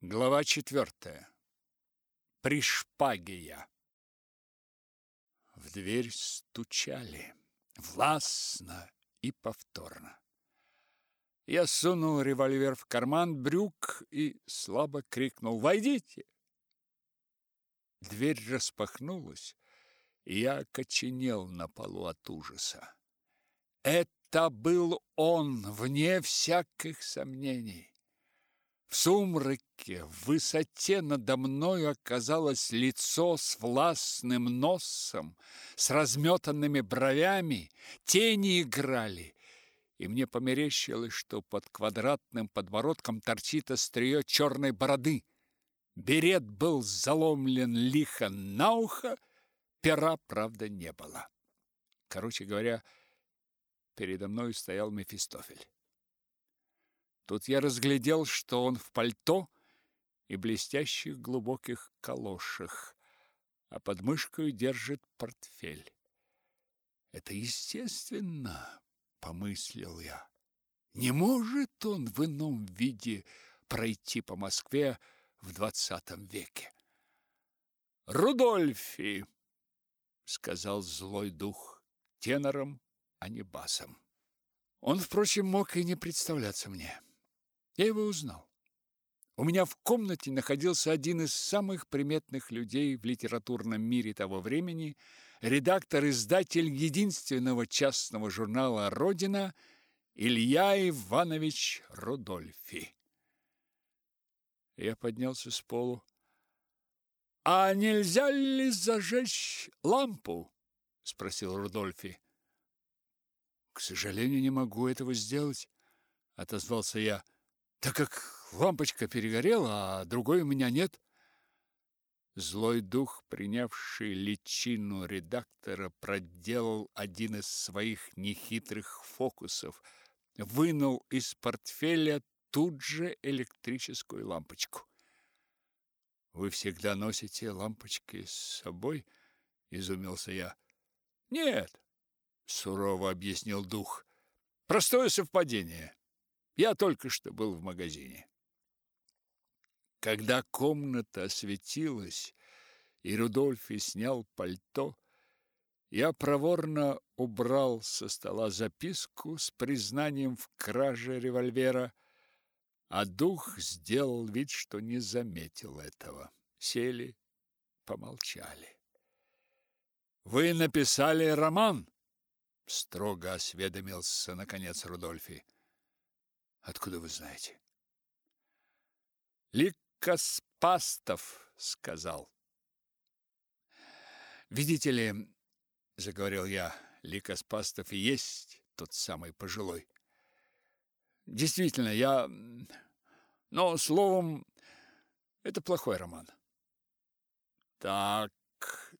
Глава четвертая. Пришпагия. В дверь стучали. Властно и повторно. Я сунул револьвер в карман брюк и слабо крикнул «Войдите!». Дверь распахнулась, и я окоченел на полу от ужаса. Это был он, вне всяких сомнений. В сумраке, в высоте надо мною оказалось лицо с властным носом, с разметанными бровями, тени играли, и мне померещилось, что под квадратным подбородком торчит острие черной бороды. Берет был заломлен лихо на ухо, пера, правда, не было. Короче говоря, передо мной стоял Мефистофель. Тут я разглядел, что он в пальто и блестящих глубоких калошах, а под мышкой держит портфель. Это естественно, помыслил я. Не может он в ином виде пройти по Москве в двадцатом веке. Рудольфи, сказал злой дух тенором, а не басом. Он, впрочем, мог и не представляться мне. Я его узнал. У меня в комнате находился один из самых приметных людей в литературном мире того времени, редактор-издатель единственного частного журнала «Родина» Илья Иванович Рудольфи. Я поднялся с полу. «А нельзя ли зажечь лампу?» — спросил Рудольфи. «К сожалению, не могу этого сделать», — отозвался я так как лампочка перегорела, а другой у меня нет. Злой дух, принявший личину редактора, проделал один из своих нехитрых фокусов. Вынул из портфеля тут же электрическую лампочку. «Вы всегда носите лампочки с собой?» — изумился я. «Нет», — сурово объяснил дух, — «простое совпадение. Я только что был в магазине. Когда комната осветилась, и Рудольфи снял пальто, я проворно убрал со стола записку с признанием в краже револьвера, а дух сделал вид, что не заметил этого. Сели, помолчали. «Вы написали роман?» — строго осведомился, наконец, Рудольфи. Откуда вы знаете? Ликоспастов сказал. Видите ли, заговорил я, Ликоспастов и есть тот самый пожилой. Действительно, я... Но, словом, это плохой роман. Так,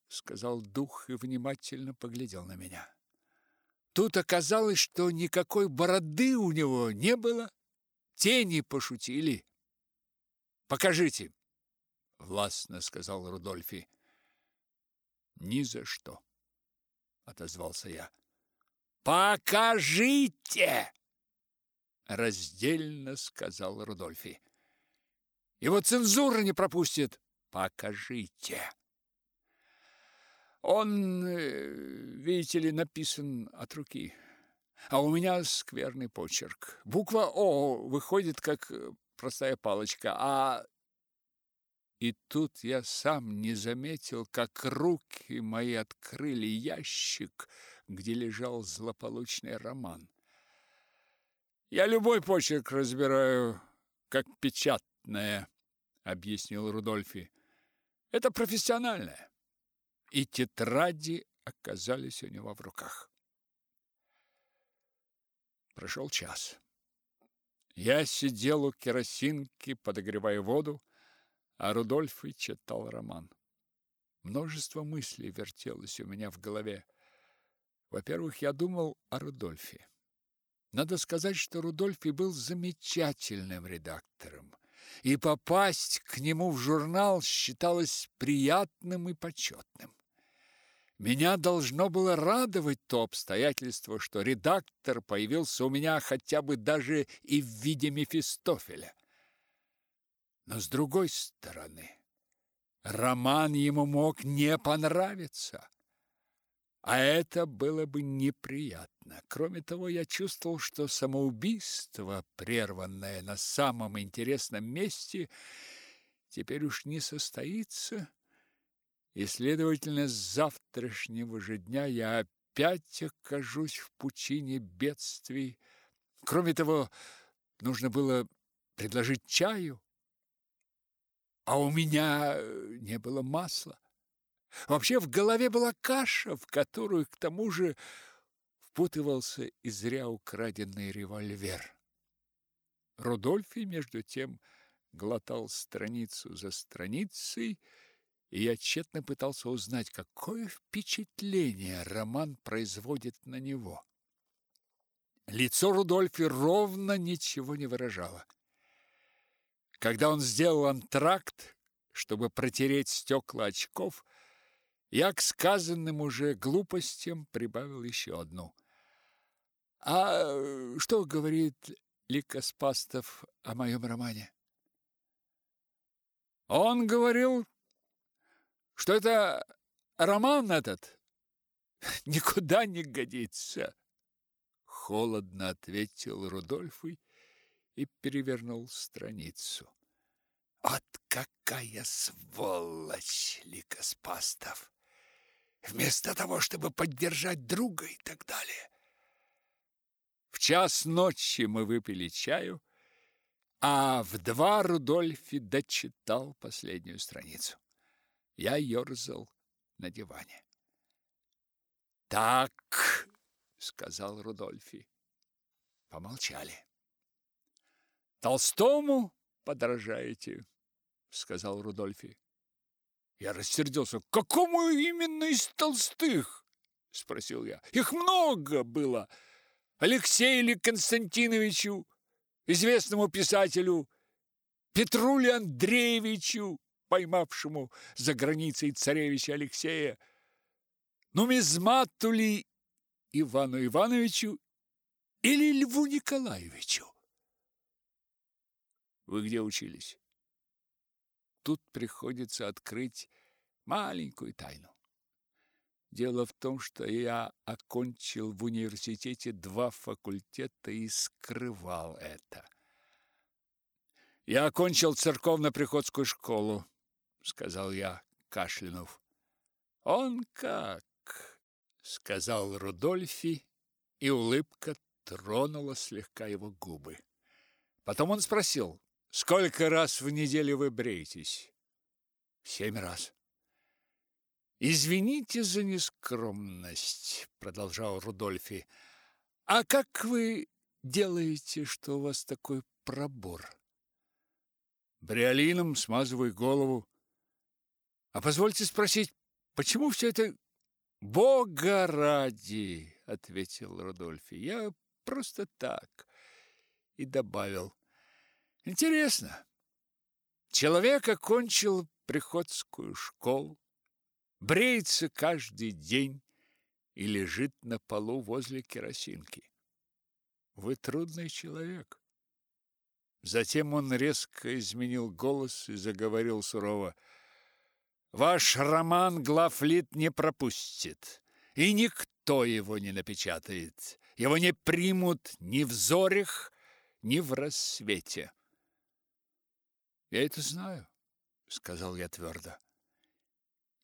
сказал дух и внимательно поглядел на меня. Тут оказалось, что никакой бороды у него не было, тени пошутили. Покажите, властно сказал Рудольфи. Ни за что, отозвался я. Покажите, раздельно сказал Рудольфи. Его цензура не пропустит. Покажите. Он, э, видите ли, написан от руки. А у меня скверный почерк. Буква О выходит как э, простая палочка, а и тут я сам не заметил, как руки мои открыли ящик, где лежал злополучный роман. Я любой почерк разбираю как печатное, объяснил Рудольфи. Это профессиональное и тетради оказались у него в руках. Прошел час. Я сидел у керосинки, подогревая воду, а Рудольф и читал роман. Множество мыслей вертелось у меня в голове. Во-первых, я думал о Рудольфе. Надо сказать, что Рудольфи был замечательным редактором, и попасть к нему в журнал считалось приятным и почетным. Меня должно было радовать то обстоятельство, что редактор появился у меня хотя бы даже и в виде Мефистофеля. Но с другой стороны, роман ему мог не понравиться. А это было бы неприятно. Кроме того, я чувствовал, что самоубийство, прерванное на самом интересном месте, теперь уж не состоится, и, следовательно, с завтрашнего же дня я опять окажусь в пучине бедствий. Кроме того, нужно было предложить чаю, а у меня не было масла. Вообще в голове была каша, в которую к тому же впутывался и зря украденный револьвер. Рудольфи, между тем, глотал страницу за страницей, и я тщетно пытался узнать, какое впечатление роман производит на него. Лицо Рудольфи ровно ничего не выражало. Когда он сделал антракт, чтобы протереть стекла очков, я к сказанным уже глупостям прибавил еще одну. А что говорит Ликоспастов о моем романе? Он говорил, что это роман этот никуда не годится. Холодно ответил Рудольфый и перевернул страницу. Вот какая сволочь, Ликоспастов! вместо того, чтобы поддержать друга и так далее. В час ночи мы выпили чаю, а в два Рудольфи дочитал последнюю страницу. Я ерзал на диване. «Так», — сказал Рудольфи. Помолчали. «Толстому подражаете», — сказал Рудольфи. Я рассердился. Какому именно из толстых? спросил я. Их много было. Алексею или Константиновичу, известному писателю, Петруле Андреевичу, поймавшему за границей царевича Алексея, нумизмату ли Ивану Ивановичу или Льву Николаевичу. Вы где учились? тут приходится открыть маленькую тайну. Дело в том, что я окончил в университете два факультета и скрывал это. Я окончил церковно-приходскую школу, сказал я, кашлянув. Он как, сказал Рудольфи, и улыбка тронула слегка его губы. Потом он спросил: Сколько раз в неделю вы бреетесь? Семь раз. Извините за нескромность, продолжал Рудольфи. А как вы делаете, что у вас такой пробор? Бриолином смазываю голову. А позвольте спросить, почему все это Бога ради, ответил Рудольфи. Я просто так. И добавил: Интересно. Человек окончил приходскую школу, бреется каждый день и лежит на полу возле керосинки. Вы трудный человек. Затем он резко изменил голос и заговорил сурово. Ваш роман Глафлит не пропустит, и никто его не напечатает. Его не примут ни в зорях, ни в рассвете. Я это знаю, сказал я твердо.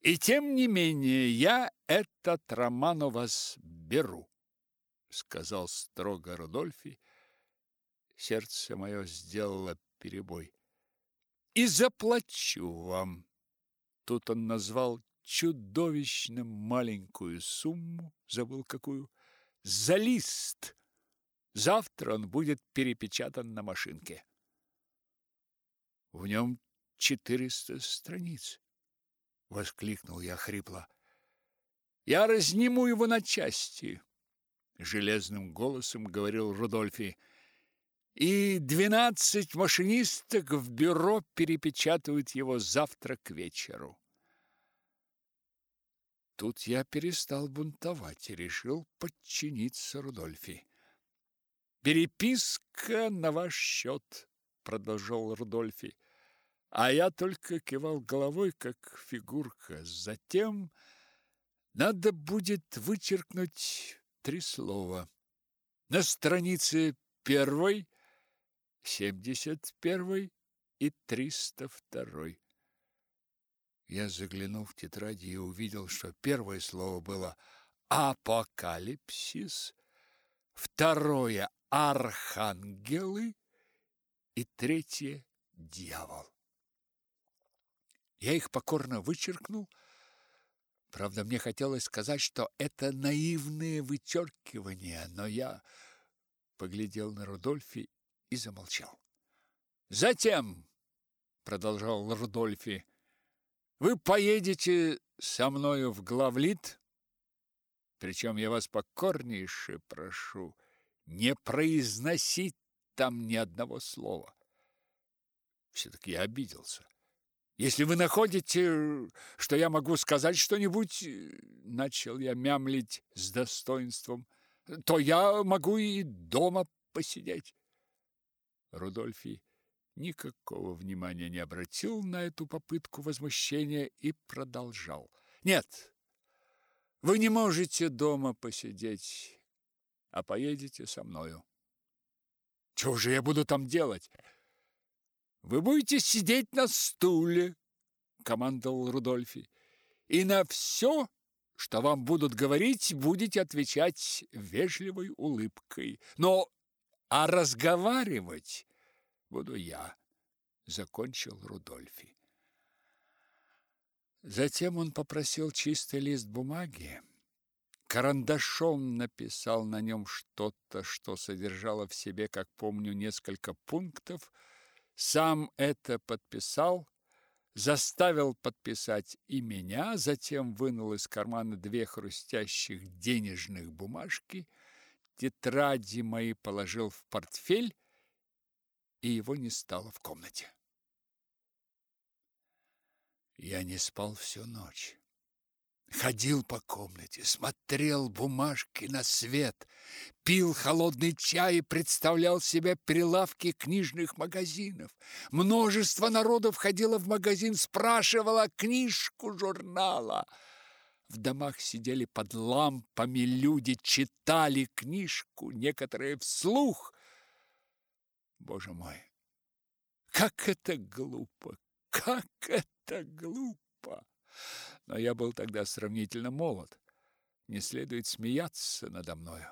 И тем не менее я этот роман у вас беру, сказал строго Рудольфи. Сердце мое сделало перебой. И заплачу вам. Тут он назвал чудовищно маленькую сумму, забыл какую, за лист. Завтра он будет перепечатан на машинке. В нем четыреста страниц, воскликнул я хрипло. Я разниму его на части, железным голосом говорил Рудольфи. И двенадцать машинисток в бюро перепечатают его завтра к вечеру. Тут я перестал бунтовать и решил подчиниться Рудольфи. Переписка на ваш счет, продолжал Рудольфи. а я только кивал головой, как фигурка. Затем надо будет вычеркнуть три слова. На странице первой, семьдесят первой и триста второй. Я заглянул в тетради и увидел, что первое слово было «апокалипсис», второе «архангелы» и третье «дьявол». Я их покорно вычеркнул. Правда, мне хотелось сказать, что это наивные вычеркивания, но я поглядел на Рудольфи и замолчал. Затем, продолжал Рудольфи, вы поедете со мною в Главлит, причем я вас покорнейше прошу не произносить там ни одного слова. Все-таки я обиделся. Если вы находите, что я могу сказать что-нибудь, начал я мямлить с достоинством, то я могу и дома посидеть. Рудольфи никакого внимания не обратил на эту попытку возмущения и продолжал. Нет, вы не можете дома посидеть, а поедете со мною. Чего же я буду там делать? Вы будете сидеть на стуле, командовал Рудольфи. И на все, что вам будут говорить, будете отвечать вежливой улыбкой. Но а разговаривать буду я, закончил Рудольфи. Затем он попросил чистый лист бумаги, карандашом написал на нем что-то, что содержало в себе, как помню, несколько пунктов, сам это подписал, заставил подписать и меня, затем вынул из кармана две хрустящих денежных бумажки, тетради мои положил в портфель и его не стало в комнате. Я не спал всю ночь. Ходил по комнате, смотрел бумажки на свет, пил холодный чай и представлял себе прилавки книжных магазинов. Множество народов ходило в магазин, спрашивало книжку журнала. В домах сидели под лампами люди, читали книжку, некоторые вслух, Боже мой, как это глупо, как это глупо! Но я был тогда сравнительно молод. Не следует смеяться надо мною.